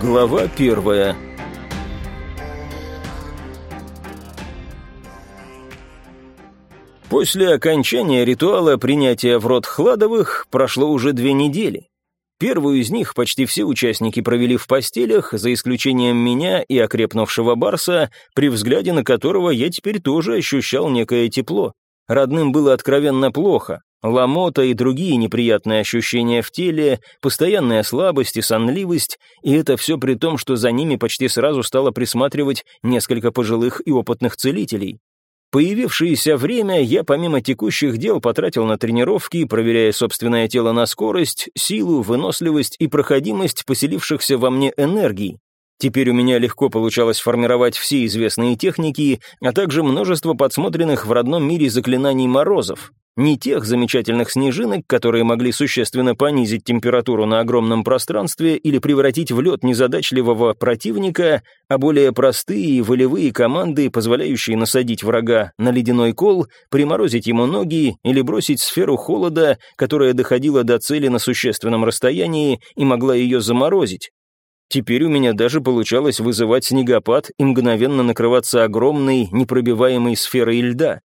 Глава первая После окончания ритуала принятия в рот Хладовых прошло уже две недели. Первую из них почти все участники провели в постелях, за исключением меня и окрепнувшего Барса, при взгляде на которого я теперь тоже ощущал некое тепло. Родным было откровенно плохо. Ломота и другие неприятные ощущения в теле, постоянная слабость и сонливость, и это все при том, что за ними почти сразу стало присматривать несколько пожилых и опытных целителей. Появившееся время я помимо текущих дел потратил на тренировки, проверяя собственное тело на скорость, силу, выносливость и проходимость поселившихся во мне энергий. Теперь у меня легко получалось формировать все известные техники, а также множество подсмотренных в родном мире заклинаний морозов. Не тех замечательных снежинок, которые могли существенно понизить температуру на огромном пространстве или превратить в лед незадачливого противника, а более простые волевые команды, позволяющие насадить врага на ледяной кол, приморозить ему ноги или бросить сферу холода, которая доходила до цели на существенном расстоянии и могла ее заморозить. Теперь у меня даже получалось вызывать снегопад и мгновенно накрываться огромной, непробиваемой сферой льда.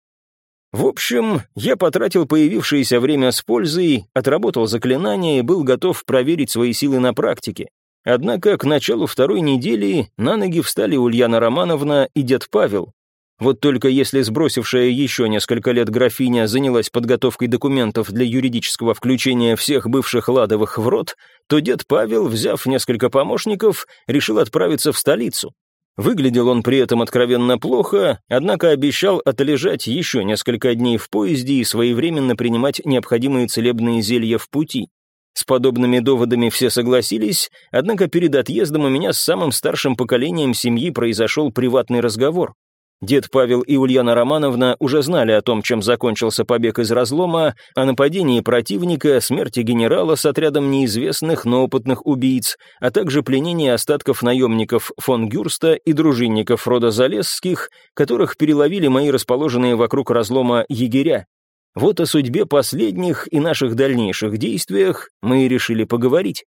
В общем, я потратил появившееся время с пользой, отработал заклинание и был готов проверить свои силы на практике. Однако к началу второй недели на ноги встали Ульяна Романовна и дед Павел. Вот только если сбросившая еще несколько лет графиня занялась подготовкой документов для юридического включения всех бывших Ладовых в рот, то дед Павел, взяв несколько помощников, решил отправиться в столицу. Выглядел он при этом откровенно плохо, однако обещал отлежать еще несколько дней в поезде и своевременно принимать необходимые целебные зелья в пути. С подобными доводами все согласились, однако перед отъездом у меня с самым старшим поколением семьи произошел приватный разговор. Дед Павел и Ульяна Романовна уже знали о том, чем закончился побег из разлома, о нападении противника, смерти генерала с отрядом неизвестных, но опытных убийц, а также пленении остатков наемников фон Гюрста и дружинников рода Залесских, которых переловили мои расположенные вокруг разлома егеря. Вот о судьбе последних и наших дальнейших действиях мы и решили поговорить.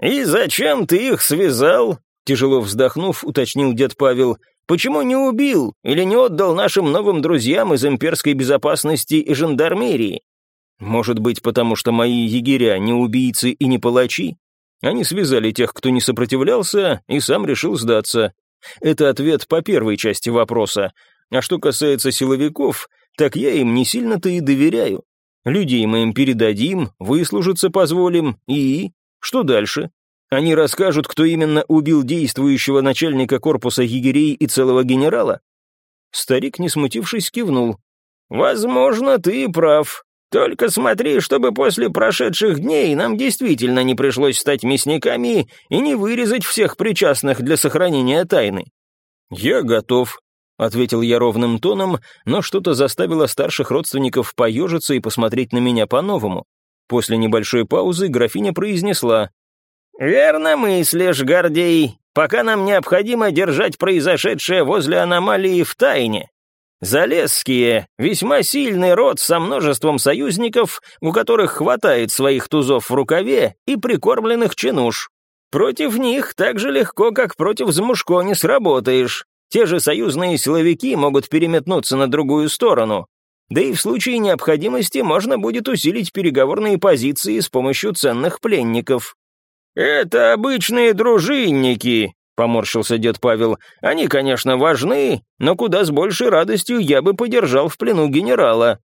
«И зачем ты их связал?» Тяжело вздохнув, уточнил дед Павел. Почему не убил или не отдал нашим новым друзьям из имперской безопасности и жандармерии? Может быть, потому что мои егеря не убийцы и не палачи? Они связали тех, кто не сопротивлялся, и сам решил сдаться. Это ответ по первой части вопроса. А что касается силовиков, так я им не сильно-то и доверяю. Людей мы им передадим, выслужиться позволим, и... Что дальше? Они расскажут, кто именно убил действующего начальника корпуса егерей и целого генерала?» Старик, не смутившись, кивнул. «Возможно, ты прав. Только смотри, чтобы после прошедших дней нам действительно не пришлось стать мясниками и не вырезать всех причастных для сохранения тайны». «Я готов», — ответил я ровным тоном, но что-то заставило старших родственников поежиться и посмотреть на меня по-новому. После небольшой паузы графиня произнесла «Верно мыслишь, Гордей. Пока нам необходимо держать произошедшее возле аномалии в тайне. Залесские — весьма сильный род со множеством союзников, у которых хватает своих тузов в рукаве и прикормленных чинуш. Против них так же легко, как против Замушко не сработаешь. Те же союзные силовики могут переметнуться на другую сторону. Да и в случае необходимости можно будет усилить переговорные позиции с помощью ценных пленников. «Это обычные дружинники», — поморщился дед Павел. «Они, конечно, важны, но куда с большей радостью я бы подержал в плену генерала».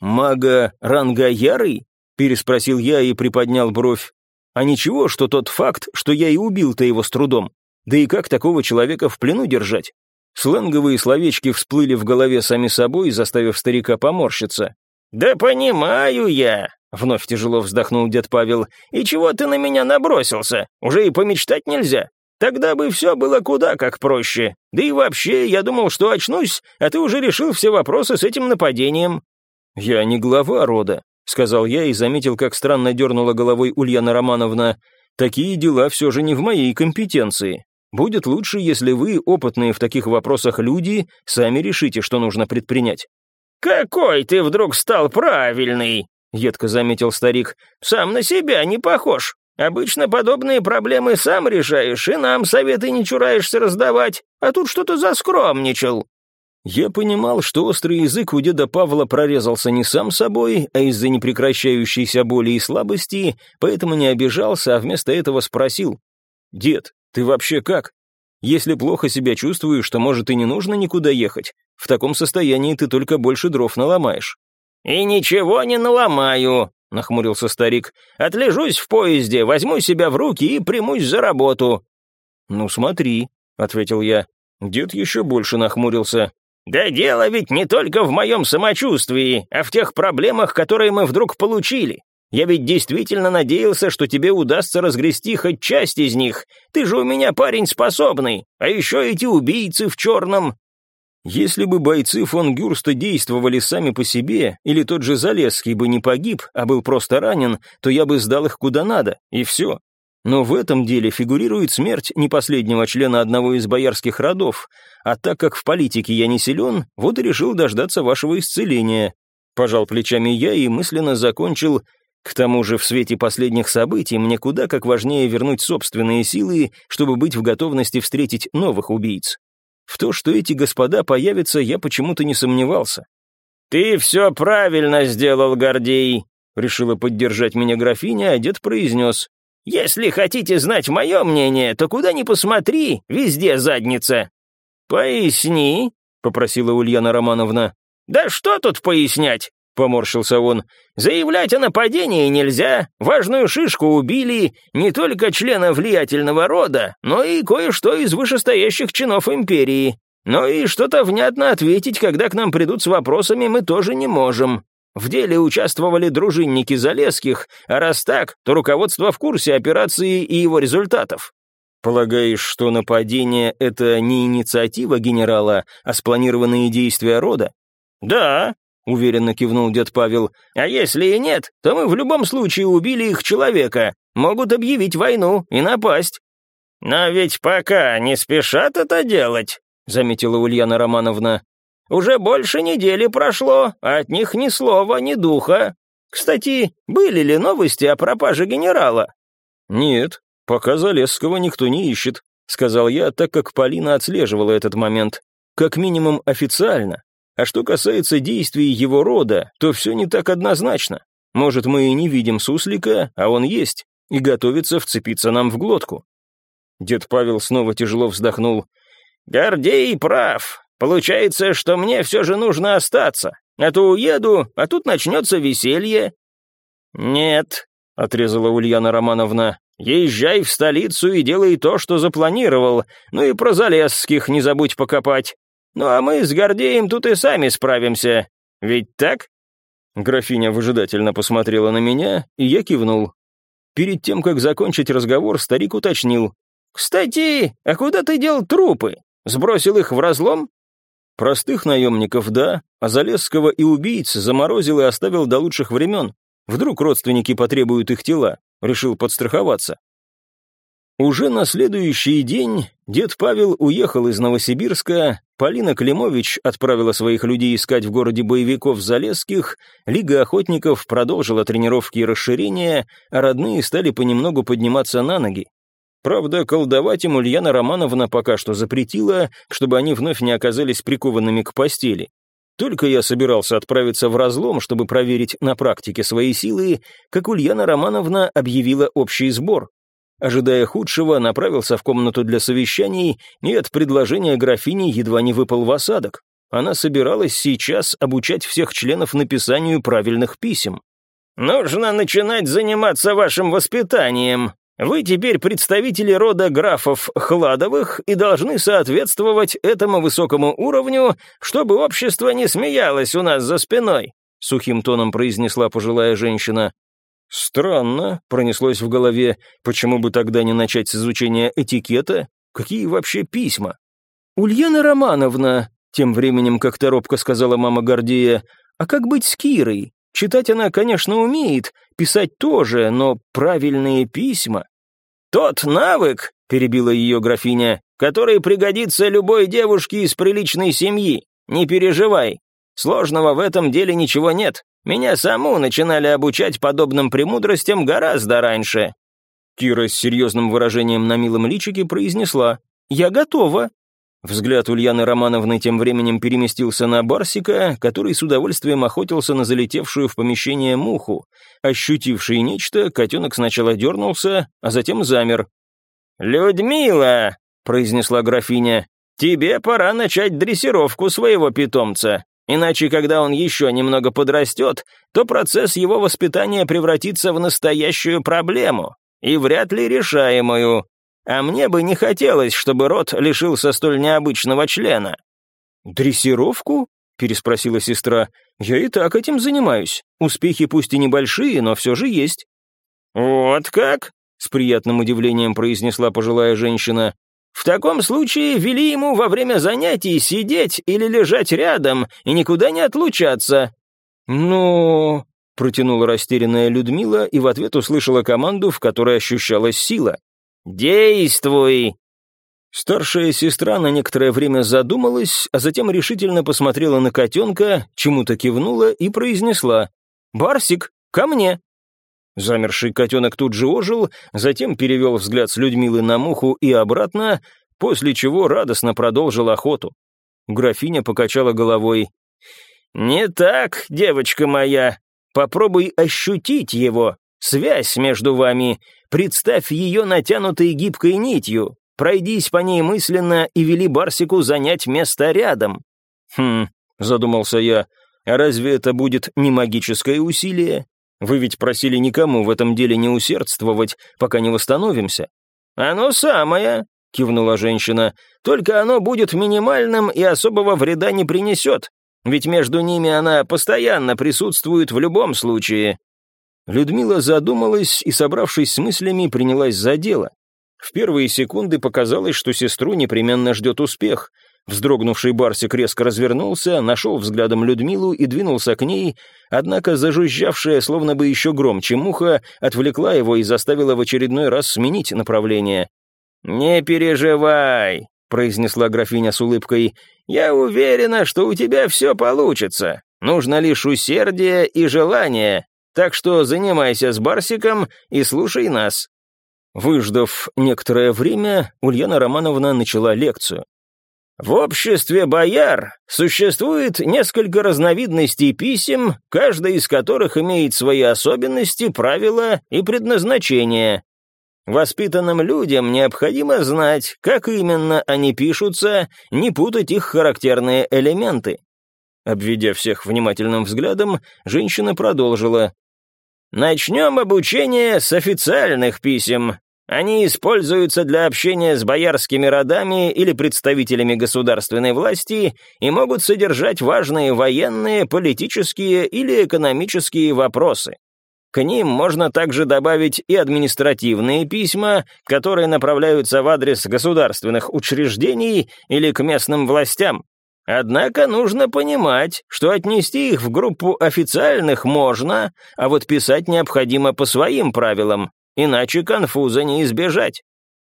«Мага ранга ярый?» — переспросил я и приподнял бровь. «А ничего, что тот факт, что я и убил-то его с трудом. Да и как такого человека в плену держать?» Сленговые словечки всплыли в голове сами собой, заставив старика поморщиться. «Да понимаю я», — вновь тяжело вздохнул дед Павел. «И чего ты на меня набросился? Уже и помечтать нельзя. Тогда бы все было куда как проще. Да и вообще, я думал, что очнусь, а ты уже решил все вопросы с этим нападением». «Я не глава рода», — сказал я и заметил, как странно дернула головой Ульяна Романовна. «Такие дела все же не в моей компетенции. Будет лучше, если вы, опытные в таких вопросах люди, сами решите, что нужно предпринять». «Какой ты вдруг стал правильный!» — едко заметил старик. «Сам на себя не похож. Обычно подобные проблемы сам решаешь, и нам советы не чураешься раздавать, а тут что-то заскромничал». Я понимал, что острый язык у деда Павла прорезался не сам собой, а из-за непрекращающейся боли и слабости, поэтому не обижался, а вместо этого спросил. «Дед, ты вообще как? Если плохо себя чувствуешь, то, может, и не нужно никуда ехать. В таком состоянии ты только больше дров наломаешь». «И ничего не наломаю», — нахмурился старик. «Отлежусь в поезде, возьму себя в руки и примусь за работу». «Ну смотри», — ответил я. Дед еще больше нахмурился. «Да дело ведь не только в моем самочувствии, а в тех проблемах, которые мы вдруг получили. Я ведь действительно надеялся, что тебе удастся разгрести хоть часть из них. Ты же у меня парень способный, а еще эти убийцы в черном. Если бы бойцы фон Гюрста действовали сами по себе, или тот же Залесский бы не погиб, а был просто ранен, то я бы сдал их куда надо, и все. Но в этом деле фигурирует смерть не последнего члена одного из боярских родов, а так как в политике я не силен, вот и решил дождаться вашего исцеления. Пожал плечами я и мысленно закончил к тому же в свете последних событий мне куда как важнее вернуть собственные силы, чтобы быть в готовности встретить новых убийц. В то, что эти господа появятся, я почему-то не сомневался. «Ты все правильно сделал, Гордей», — решила поддержать меня графиня, а дед произнес. «Если хотите знать мое мнение, то куда ни посмотри, везде задница». «Поясни», — попросила Ульяна Романовна. «Да что тут пояснять? — поморщился он. «Заявлять о нападении нельзя. Важную шишку убили не только члена влиятельного рода, но и кое-что из вышестоящих чинов империи. Но и что-то внятно ответить, когда к нам придут с вопросами, мы тоже не можем. В деле участвовали дружинники Залесских, а раз так, то руководство в курсе операции и его результатов». «Полагаешь, что нападение — это не инициатива генерала, а спланированные действия рода?» «Да, — уверенно кивнул дед Павел. «А если и нет, то мы в любом случае убили их человека. Могут объявить войну и напасть». «Но ведь пока не спешат это делать», — заметила Ульяна Романовна. «Уже больше недели прошло, а от них ни слова, ни духа. Кстати, были ли новости о пропаже генерала?» «Нет, пока Залесского никто не ищет», — сказал я, так как Полина отслеживала этот момент. «Как минимум официально. А что касается действий его рода, то все не так однозначно. Может, мы и не видим суслика, а он есть, и готовится вцепиться нам в глотку. Дед Павел снова тяжело вздохнул. «Гордей прав. Получается, что мне все же нужно остаться. А то уеду, а тут начнется веселье». «Нет», — отрезала Ульяна Романовна, «езжай в столицу и делай то, что запланировал, ну и про Залесских не забудь покопать. Ну а мы с Гордеем тут и сами справимся. Ведь так?» Графиня выжидательно посмотрела на меня, и я кивнул. Перед тем, как закончить разговор, старик уточнил. «Кстати, а куда ты дел трупы? Сбросил их в разлом?» «Простых наемников, да, а Залесского и убийц заморозил и оставил до лучших времен. Вдруг родственники потребуют их тела?» Решил подстраховаться. Уже на следующий день дед Павел уехал из Новосибирска, Полина Климович отправила своих людей искать в городе боевиков Залесских, Лига охотников продолжила тренировки и расширения, а родные стали понемногу подниматься на ноги. Правда, колдовать им Ульяна Романовна пока что запретила, чтобы они вновь не оказались прикованными к постели. Только я собирался отправиться в разлом, чтобы проверить на практике свои силы, как Ульяна Романовна объявила общий сбор. Ожидая худшего, направился в комнату для совещаний и от предложения графини едва не выпал в осадок. Она собиралась сейчас обучать всех членов написанию правильных писем. «Нужно начинать заниматься вашим воспитанием. Вы теперь представители рода графов Хладовых и должны соответствовать этому высокому уровню, чтобы общество не смеялось у нас за спиной», — сухим тоном произнесла пожилая женщина. Странно, пронеслось в голове, почему бы тогда не начать с изучения этикета? Какие вообще письма? Ульяна Романовна, тем временем как-то робко сказала мама Гордея, а как быть с Кирой? Читать она, конечно, умеет, писать тоже, но правильные письма. «Тот навык», — перебила ее графиня, «который пригодится любой девушке из приличной семьи. Не переживай. Сложного в этом деле ничего нет. Меня саму начинали обучать подобным премудростям гораздо раньше». Кира с серьезным выражением на милом личике произнесла «Я готова». Взгляд Ульяны Романовны тем временем переместился на Барсика, который с удовольствием охотился на залетевшую в помещение муху. Ощутивший нечто, котенок сначала дернулся, а затем замер. «Людмила!» — произнесла графиня. «Тебе пора начать дрессировку своего питомца, иначе, когда он еще немного подрастет, то процесс его воспитания превратится в настоящую проблему, и вряд ли решаемую. А мне бы не хотелось, чтобы род лишился столь необычного члена». «Дрессировку?» — переспросила сестра. «Я и так этим занимаюсь. Успехи пусть и небольшие, но все же есть». «Вот как?» — с приятным удивлением произнесла пожилая женщина. «В таком случае вели ему во время занятий сидеть или лежать рядом и никуда не отлучаться». «Ну...» — протянула растерянная Людмила и в ответ услышала команду, в которой ощущалась сила. «Действуй!» Старшая сестра на некоторое время задумалась, а затем решительно посмотрела на котенка, чему-то кивнула и произнесла «Барсик, ко мне!». Замерший котенок тут же ожил, затем перевел взгляд с Людмилы на муху и обратно, после чего радостно продолжил охоту. Графиня покачала головой. «Не так, девочка моя. Попробуй ощутить его, связь между вами. Представь ее натянутой гибкой нитью, пройдись по ней мысленно и вели Барсику занять место рядом». «Хм», — задумался я, — «а разве это будет не магическое усилие? Вы ведь просили никому в этом деле не усердствовать, пока не восстановимся». «Оно самое», — кивнула женщина, — «только оно будет минимальным и особого вреда не принесет, ведь между ними она постоянно присутствует в любом случае». Людмила задумалась и, собравшись с мыслями, принялась за дело. В первые секунды показалось, что сестру непременно ждет успех. Вздрогнувший Барсик резко развернулся, нашел взглядом Людмилу и двинулся к ней, однако зажужжавшая, словно бы еще громче муха, отвлекла его и заставила в очередной раз сменить направление. «Не переживай», — произнесла графиня с улыбкой, «я уверена, что у тебя все получится. Нужно лишь усердие и желание. Так что занимайся с Барсиком и слушай нас». Выждав некоторое время, Ульяна Романовна начала лекцию. В обществе бояр существует несколько разновидностей писем, каждая из которых имеет свои особенности, правила и предназначение. Воспитанным людям необходимо знать, как именно они пишутся, не путать их характерные элементы. Обведя всех внимательным взглядом, женщина продолжила. Начнем обучение с официальных писем. Они используются для общения с боярскими родами или представителями государственной власти и могут содержать важные военные, политические или экономические вопросы. К ним можно также добавить и административные письма, которые направляются в адрес государственных учреждений или к местным властям. Однако нужно понимать, что отнести их в группу официальных можно, а вот писать необходимо по своим правилам, иначе конфуза не избежать.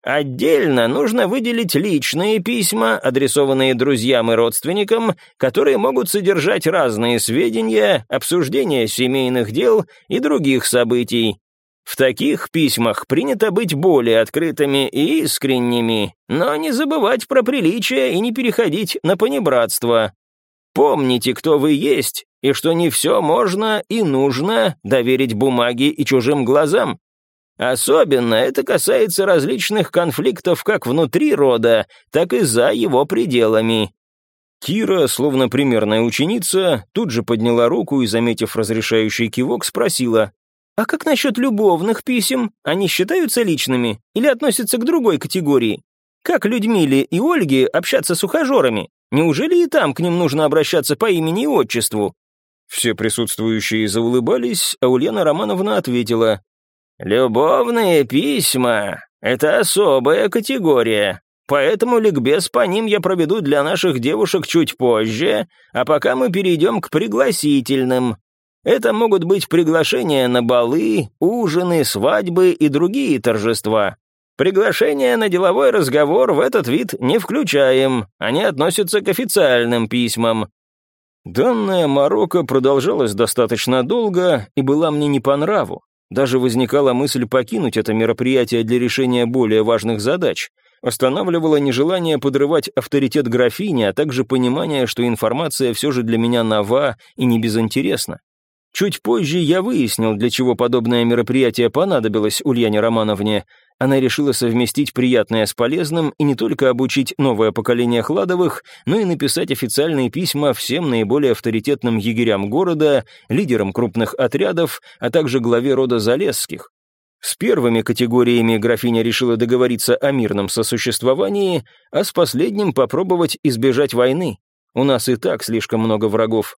Отдельно нужно выделить личные письма, адресованные друзьям и родственникам, которые могут содержать разные сведения, обсуждения семейных дел и других событий, в таких письмах принято быть более открытыми и искренними, но не забывать про приличие и не переходить на понебратство. Помните, кто вы есть, и что не все можно и нужно доверить бумаге и чужим глазам. Особенно это касается различных конфликтов как внутри рода, так и за его пределами. Кира, словно примерная ученица, тут же подняла руку и, заметив разрешающий кивок, спросила, а как насчет любовных писем? Они считаются личными или относятся к другой категории? Как Людмиле и Ольге общаться с ухажерами? Неужели и там к ним нужно обращаться по имени и отчеству?» Все присутствующие заулыбались, а Ульяна Романовна ответила. «Любовные письма — это особая категория, поэтому ликбез по ним я проведу для наших девушек чуть позже, а пока мы перейдем к пригласительным. Это могут быть приглашения на балы, ужины, свадьбы и другие торжества. Приглашения на деловой разговор в этот вид не включаем, они относятся к официальным письмам. Данная морока продолжалась достаточно долго и была мне не по нраву. Даже возникала мысль покинуть это мероприятие для решения более важных задач. Останавливало нежелание подрывать авторитет графини, а также понимание, что информация все же для меня нова и не безинтересна. Чуть позже я выяснил, для чего подобное мероприятие понадобилось Ульяне Романовне. Она решила совместить приятное с полезным и не только обучить новое поколение Хладовых, но и написать официальные письма всем наиболее авторитетным егерям города, лидерам крупных отрядов, а также главе рода Залесских. С первыми категориями графиня решила договориться о мирном сосуществовании, а с последним попробовать избежать войны. У нас и так слишком много врагов.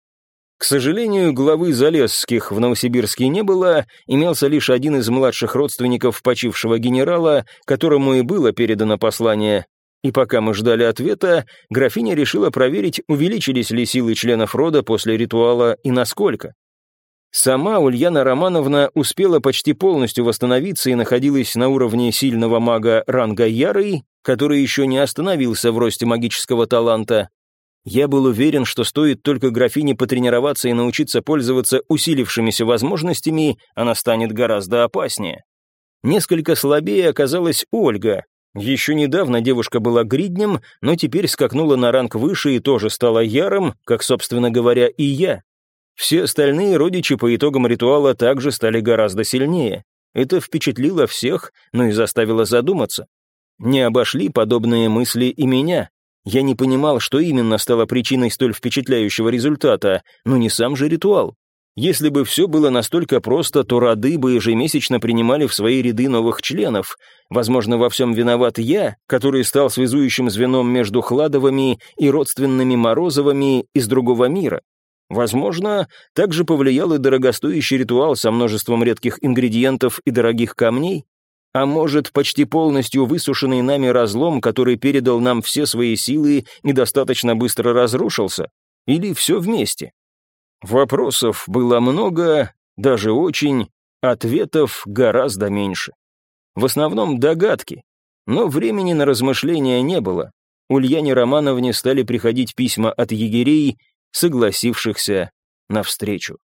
К сожалению, главы Залесских в Новосибирске не было, имелся лишь один из младших родственников почившего генерала, которому и было передано послание. И пока мы ждали ответа, графиня решила проверить, увеличились ли силы членов рода после ритуала и насколько. Сама Ульяна Романовна успела почти полностью восстановиться и находилась на уровне сильного мага ранга Ярый, который еще не остановился в росте магического таланта, я был уверен, что стоит только графине потренироваться и научиться пользоваться усилившимися возможностями, она станет гораздо опаснее. Несколько слабее оказалась Ольга. Еще недавно девушка была гриднем, но теперь скакнула на ранг выше и тоже стала яром, как, собственно говоря, и я. Все остальные родичи по итогам ритуала также стали гораздо сильнее. Это впечатлило всех, но и заставило задуматься. Не обошли подобные мысли и меня. Я не понимал, что именно стало причиной столь впечатляющего результата, но не сам же ритуал. Если бы все было настолько просто, то роды бы ежемесячно принимали в свои ряды новых членов. Возможно, во всем виноват я, который стал связующим звеном между Хладовыми и родственными Морозовыми из другого мира. Возможно, также повлиял и дорогостоящий ритуал со множеством редких ингредиентов и дорогих камней. А может, почти полностью высушенный нами разлом, который передал нам все свои силы, недостаточно быстро разрушился? Или все вместе? Вопросов было много, даже очень, ответов гораздо меньше. В основном догадки, но времени на размышления не было. Ульяне Романовне стали приходить письма от егерей, согласившихся навстречу.